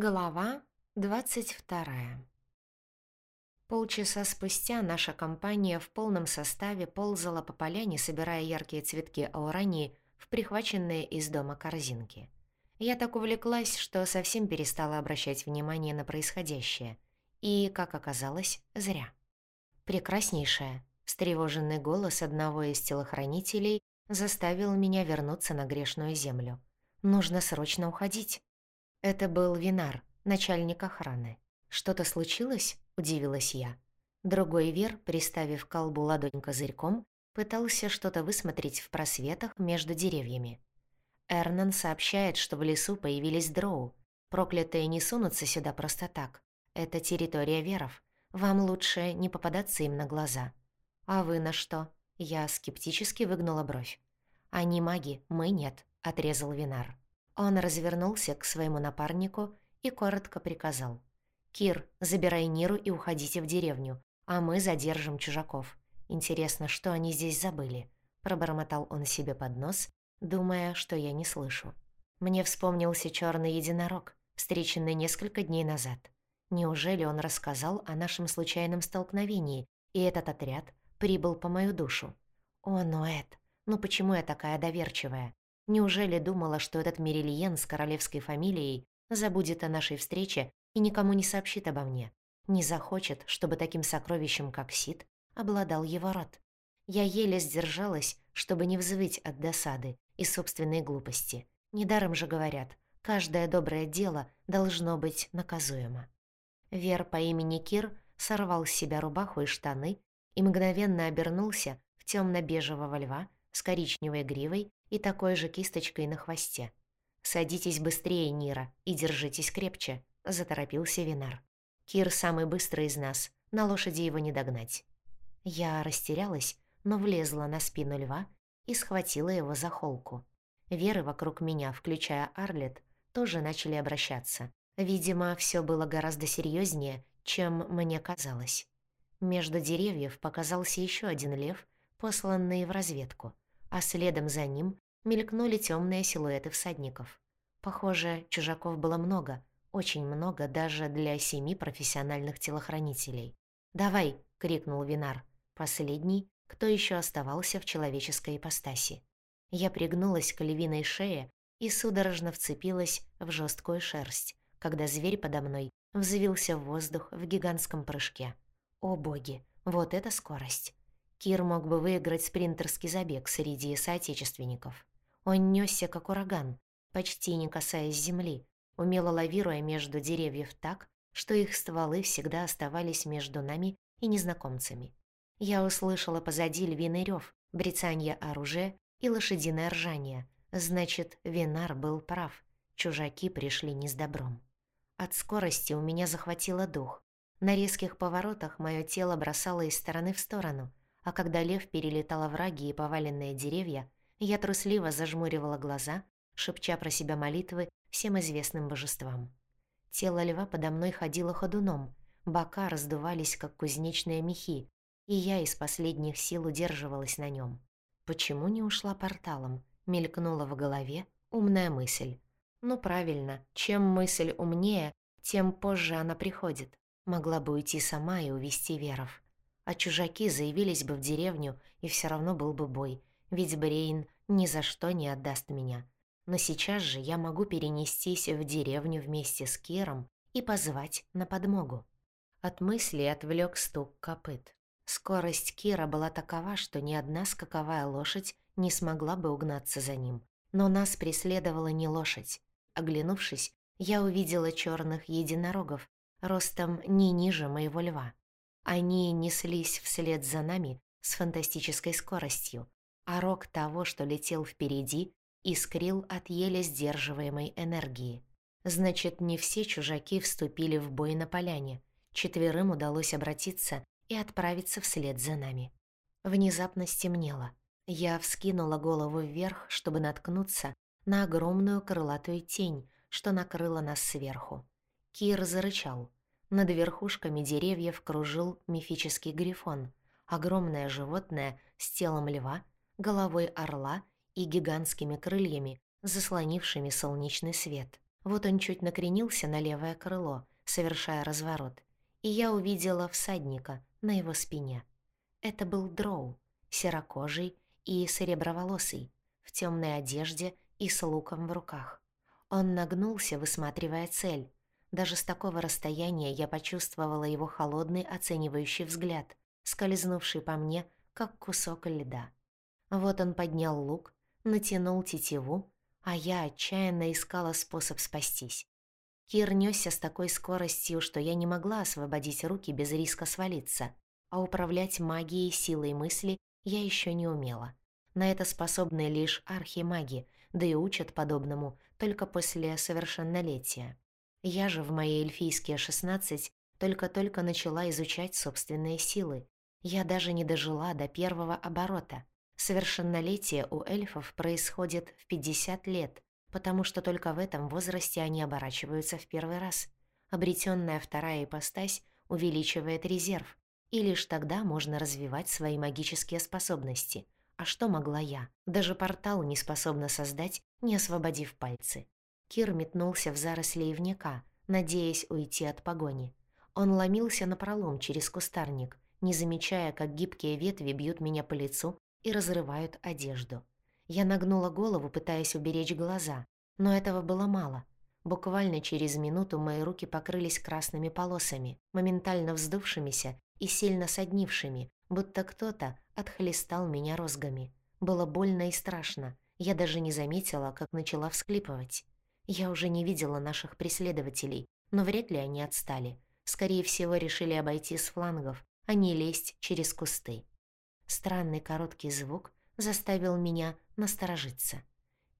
Глава 22 Полчаса спустя наша компания в полном составе ползала по поляне, собирая яркие цветки аурании в прихваченные из дома корзинки. Я так увлеклась, что совсем перестала обращать внимание на происходящее. И, как оказалось, зря. «Прекраснейшая», — встревоженный голос одного из телохранителей заставил меня вернуться на грешную землю. «Нужно срочно уходить». Это был Винар, начальник охраны. «Что-то случилось?» – удивилась я. Другой Вер, приставив колбу ладонь козырьком, пытался что-то высмотреть в просветах между деревьями. Эрнан сообщает, что в лесу появились дроу. Проклятые не сунутся сюда просто так. Это территория веров. Вам лучше не попадаться им на глаза. А вы на что? Я скептически выгнула бровь. Они маги, мы нет, отрезал Винар. Он развернулся к своему напарнику и коротко приказал. «Кир, забирай Ниру и уходите в деревню, а мы задержим чужаков. Интересно, что они здесь забыли?» Пробормотал он себе под нос, думая, что я не слышу. Мне вспомнился черный единорог, встреченный несколько дней назад. Неужели он рассказал о нашем случайном столкновении, и этот отряд прибыл по мою душу? О, Ноэт, ну почему я такая доверчивая? Неужели думала, что этот Мерильен с королевской фамилией забудет о нашей встрече и никому не сообщит обо мне? Не захочет, чтобы таким сокровищем, как Сид, обладал его род? Я еле сдержалась, чтобы не взвыть от досады и собственной глупости. Недаром же говорят, каждое доброе дело должно быть наказуемо. Вер по имени Кир сорвал с себя рубаху и штаны и мгновенно обернулся в темно-бежевого льва с коричневой гривой и такой же кисточкой на хвосте. «Садитесь быстрее, Нира, и держитесь крепче», — заторопился Винар. «Кир самый быстрый из нас, на лошади его не догнать». Я растерялась, но влезла на спину льва и схватила его за холку. Веры вокруг меня, включая Арлет, тоже начали обращаться. Видимо, все было гораздо серьезнее, чем мне казалось. Между деревьев показался еще один лев, посланный в разведку — а следом за ним мелькнули темные силуэты всадников. Похоже, чужаков было много, очень много даже для семи профессиональных телохранителей. «Давай!» — крикнул Винар, последний, кто еще оставался в человеческой ипостаси. Я пригнулась к львиной шее и судорожно вцепилась в жесткую шерсть, когда зверь подо мной взвился в воздух в гигантском прыжке. О боги, вот это скорость! Кир мог бы выиграть спринтерский забег среди соотечественников. Он нёсся как ураган, почти не касаясь земли, умело лавируя между деревьев так, что их стволы всегда оставались между нами и незнакомцами. Я услышала позади львиный рёв, брецанье оружия и лошадиное ржание. Значит, Винар был прав. Чужаки пришли не с добром. От скорости у меня захватило дух. На резких поворотах мое тело бросало из стороны в сторону, а когда лев перелетал овраги и поваленные деревья, я трусливо зажмуривала глаза, шепча про себя молитвы всем известным божествам. Тело льва подо мной ходило ходуном, бока раздувались, как кузнечные мехи, и я из последних сил удерживалась на нем. Почему не ушла порталом? Мелькнула в голове умная мысль. Ну правильно, чем мысль умнее, тем позже она приходит. Могла бы уйти сама и увести Веров а чужаки заявились бы в деревню, и все равно был бы бой, ведь Брейн ни за что не отдаст меня. Но сейчас же я могу перенестись в деревню вместе с Киром и позвать на подмогу. От мысли отвлек стук копыт. Скорость Кира была такова, что ни одна скаковая лошадь не смогла бы угнаться за ним. Но нас преследовала не лошадь. Оглянувшись, я увидела черных единорогов, ростом не ниже моего льва. Они неслись вслед за нами с фантастической скоростью, а рог того, что летел впереди, искрил от еле сдерживаемой энергии. Значит, не все чужаки вступили в бой на поляне. Четверым удалось обратиться и отправиться вслед за нами. Внезапно стемнело. Я вскинула голову вверх, чтобы наткнуться на огромную крылатую тень, что накрыла нас сверху. Кир зарычал. Над верхушками деревьев кружил мифический грифон, огромное животное с телом льва, головой орла и гигантскими крыльями, заслонившими солнечный свет. Вот он чуть накренился на левое крыло, совершая разворот, и я увидела всадника на его спине. Это был дроу, серокожий и сереброволосый, в темной одежде и с луком в руках. Он нагнулся, высматривая цель. Даже с такого расстояния я почувствовала его холодный оценивающий взгляд, скользнувший по мне, как кусок льда. Вот он поднял лук, натянул тетиву, а я отчаянно искала способ спастись. Кир нёсся с такой скоростью, что я не могла освободить руки без риска свалиться, а управлять магией силой мысли я еще не умела. На это способны лишь архимаги, да и учат подобному только после совершеннолетия. Я же в мои эльфийские шестнадцать только-только начала изучать собственные силы. Я даже не дожила до первого оборота. Совершеннолетие у эльфов происходит в 50 лет, потому что только в этом возрасте они оборачиваются в первый раз. Обретенная вторая ипостась увеличивает резерв, и лишь тогда можно развивать свои магические способности. А что могла я? Даже портал не способна создать, не освободив пальцы. Кир метнулся в заросли ивника, надеясь уйти от погони. Он ломился на пролом через кустарник, не замечая, как гибкие ветви бьют меня по лицу и разрывают одежду. Я нагнула голову, пытаясь уберечь глаза, но этого было мало. Буквально через минуту мои руки покрылись красными полосами, моментально вздувшимися и сильно соднившими, будто кто-то отхлестал меня розгами. Было больно и страшно. Я даже не заметила, как начала всклипывать. Я уже не видела наших преследователей, но вряд ли они отстали. Скорее всего, решили обойти с флангов, а не лезть через кусты. Странный короткий звук заставил меня насторожиться.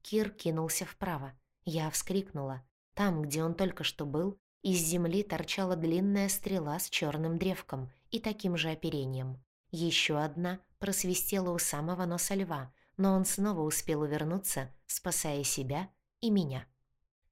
Кир кинулся вправо. Я вскрикнула. Там, где он только что был, из земли торчала длинная стрела с черным древком и таким же оперением. Еще одна просвистела у самого носа льва, но он снова успел увернуться, спасая себя и меня.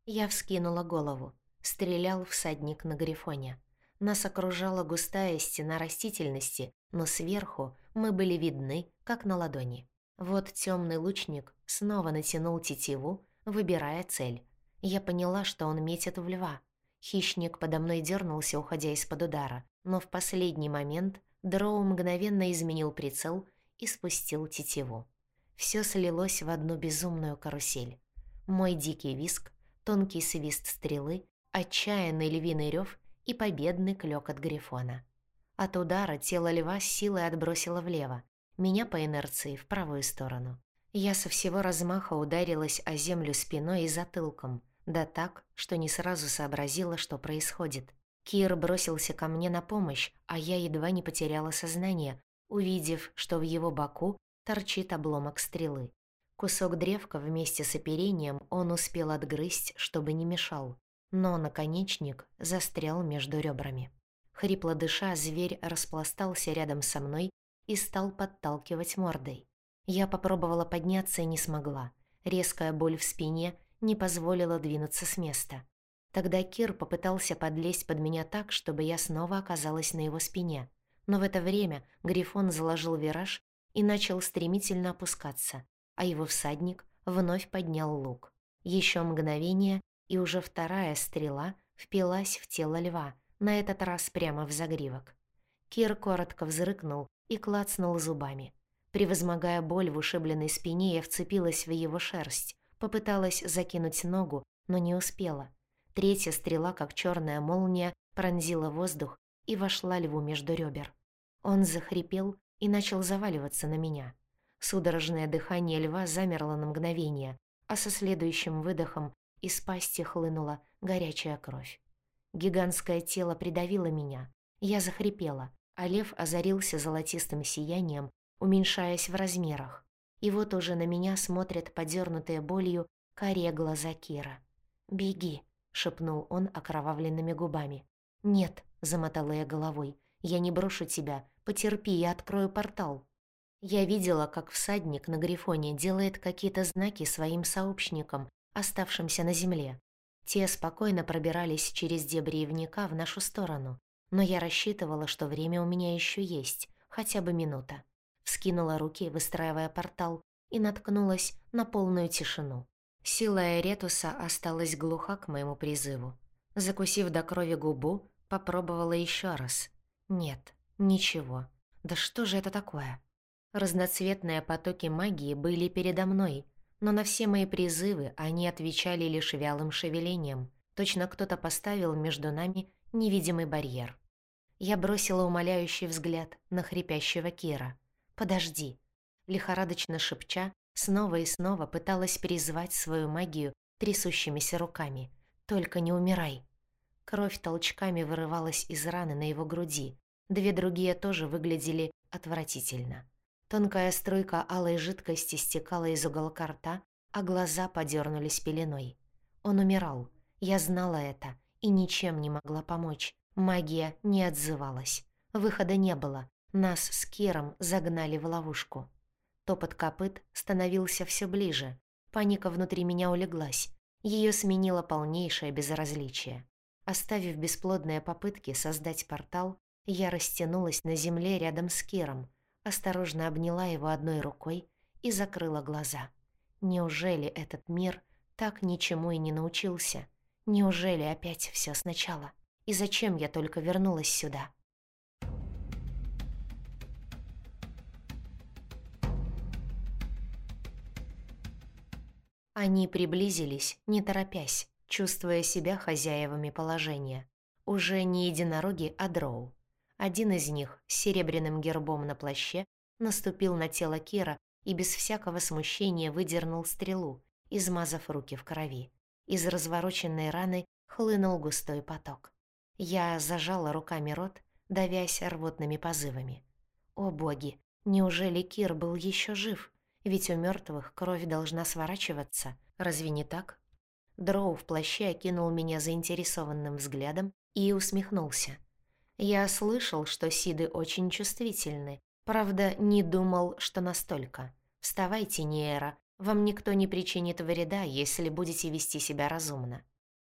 Я вскинула голову. Стрелял всадник на грифоне. Нас окружала густая стена растительности, но сверху мы были видны, как на ладони. Вот темный лучник снова натянул тетиву, выбирая цель. Я поняла, что он метит в льва. Хищник подо мной дернулся, уходя из-под удара, но в последний момент Дроу мгновенно изменил прицел и спустил тетиву. Все слилось в одну безумную карусель. Мой дикий виск, тонкий свист стрелы, отчаянный львиный рев и победный клёк от грифона. От удара тело льва с силой отбросило влево, меня по инерции в правую сторону. Я со всего размаха ударилась о землю спиной и затылком, да так, что не сразу сообразила, что происходит. Кир бросился ко мне на помощь, а я едва не потеряла сознание, увидев, что в его боку торчит обломок стрелы. Кусок древка вместе с оперением он успел отгрызть, чтобы не мешал, но наконечник застрял между ребрами. Хрипло дыша, зверь распластался рядом со мной и стал подталкивать мордой. Я попробовала подняться и не смогла. Резкая боль в спине не позволила двинуться с места. Тогда Кир попытался подлезть под меня так, чтобы я снова оказалась на его спине. Но в это время Грифон заложил вираж и начал стремительно опускаться, а его всадник вновь поднял лук. Еще мгновение, и уже вторая стрела впилась в тело льва, на этот раз прямо в загривок. Кир коротко взрыкнул и клацнул зубами. Превозмогая боль в ушибленной спине, я вцепилась в его шерсть, попыталась закинуть ногу, но не успела. Третья стрела, как черная молния, пронзила воздух и вошла льву между ребер. Он захрипел и начал заваливаться на меня. Судорожное дыхание льва замерло на мгновение, а со следующим выдохом из пасти хлынула горячая кровь. Гигантское тело придавило меня. Я захрипела, а лев озарился золотистым сиянием, уменьшаясь в размерах. И вот уже на меня смотрят подернутые болью карие глаза Кира. «Беги», шепнул он окровавленными губами. «Нет», — замотала я головой, — «я не брошу тебя, потерпи, я открою портал». Я видела, как всадник на Грифоне делает какие-то знаки своим сообщникам, оставшимся на земле. Те спокойно пробирались через дебри ивника в нашу сторону, но я рассчитывала, что время у меня еще есть, хотя бы минута. Вскинула руки, выстраивая портал, и наткнулась на полную тишину. Сила Эретуса осталась глуха к моему призыву. Закусив до крови губу, попробовала еще раз. Нет, ничего. Да что же это такое? Разноцветные потоки магии были передо мной, но на все мои призывы они отвечали лишь вялым шевелением. Точно кто-то поставил между нами невидимый барьер. Я бросила умоляющий взгляд на хрипящего Кира. «Подожди!» Лихорадочно шепча, снова и снова пыталась призвать свою магию трясущимися руками. «Только не умирай!» Кровь толчками вырывалась из раны на его груди. Две другие тоже выглядели отвратительно. Тонкая струйка алой жидкости стекала из уголка рта, а глаза подернулись пеленой. Он умирал. Я знала это и ничем не могла помочь. Магия не отзывалась. Выхода не было. Нас с Киром загнали в ловушку. Топот копыт становился все ближе. Паника внутри меня улеглась. Ее сменило полнейшее безразличие. Оставив бесплодные попытки создать портал, я растянулась на земле рядом с Киром, осторожно обняла его одной рукой и закрыла глаза. Неужели этот мир так ничему и не научился? Неужели опять все сначала? И зачем я только вернулась сюда? Они приблизились, не торопясь, чувствуя себя хозяевами положения. Уже не единороги, а дроу. Один из них с серебряным гербом на плаще наступил на тело Кира и без всякого смущения выдернул стрелу, измазав руки в крови. Из развороченной раны хлынул густой поток. Я зажала руками рот, давясь рвотными позывами. О боги, неужели Кир был еще жив? Ведь у мертвых кровь должна сворачиваться, разве не так? Дроу в плаще окинул меня заинтересованным взглядом и усмехнулся. Я слышал, что сиды очень чувствительны, правда, не думал, что настолько. Вставайте, Ниэра, вам никто не причинит вреда, если будете вести себя разумно.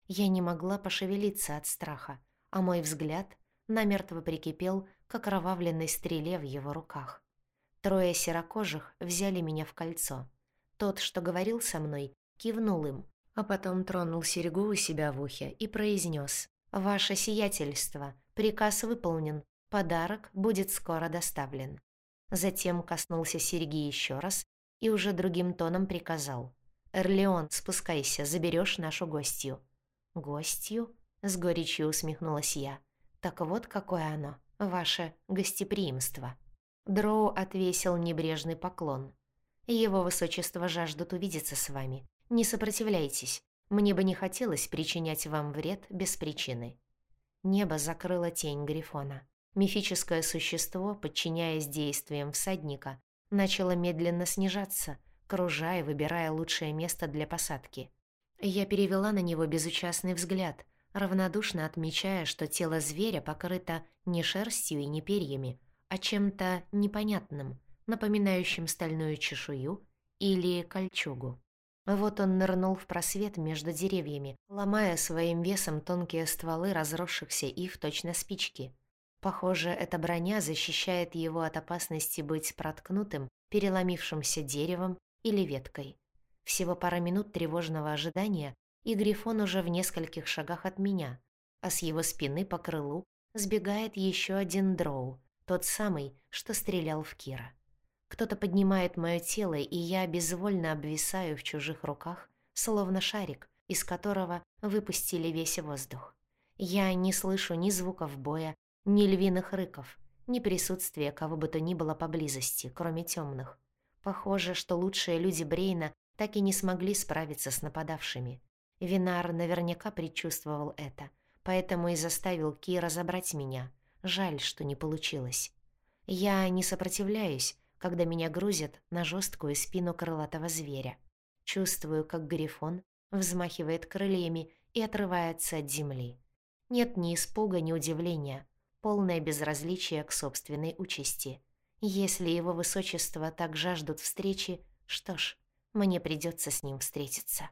Я не могла пошевелиться от страха, а мой взгляд намертво прикипел к окровавленной стреле в его руках. Трое серокожих взяли меня в кольцо. Тот, что говорил со мной, кивнул им, а потом тронул серьгу у себя в ухе и произнес: «Ваше сиятельство, приказ выполнен, подарок будет скоро доставлен». Затем коснулся серьги еще раз и уже другим тоном приказал. «Эрлеон, спускайся, заберешь нашу гостью». «Гостью?» С горечью усмехнулась я. «Так вот какое оно, ваше гостеприимство». Дроу отвесил небрежный поклон. «Его высочество жаждут увидеться с вами. Не сопротивляйтесь. Мне бы не хотелось причинять вам вред без причины». Небо закрыло тень Грифона. Мифическое существо, подчиняясь действиям всадника, начало медленно снижаться, кружая, выбирая лучшее место для посадки. Я перевела на него безучастный взгляд, равнодушно отмечая, что тело зверя покрыто не шерстью и не перьями, а чем-то непонятным, напоминающим стальную чешую или кольчугу. Вот он нырнул в просвет между деревьями, ломая своим весом тонкие стволы разросшихся ив точно спички. Похоже, эта броня защищает его от опасности быть проткнутым, переломившимся деревом или веткой. Всего пара минут тревожного ожидания, и Грифон уже в нескольких шагах от меня, а с его спины по крылу сбегает еще один дроу, тот самый, что стрелял в Кира. Кто-то поднимает мое тело, и я безвольно обвисаю в чужих руках, словно шарик, из которого выпустили весь воздух. Я не слышу ни звуков боя, ни львиных рыков, ни присутствия кого бы то ни было поблизости, кроме темных. Похоже, что лучшие люди Брейна так и не смогли справиться с нападавшими. Винар наверняка предчувствовал это, поэтому и заставил Кира забрать меня. Жаль, что не получилось. Я не сопротивляюсь, когда меня грузят на жесткую спину крылатого зверя. Чувствую, как Грифон взмахивает крыльями и отрывается от земли. Нет ни испуга, ни удивления, полное безразличие к собственной участи. Если его высочество так жаждут встречи, что ж, мне придется с ним встретиться.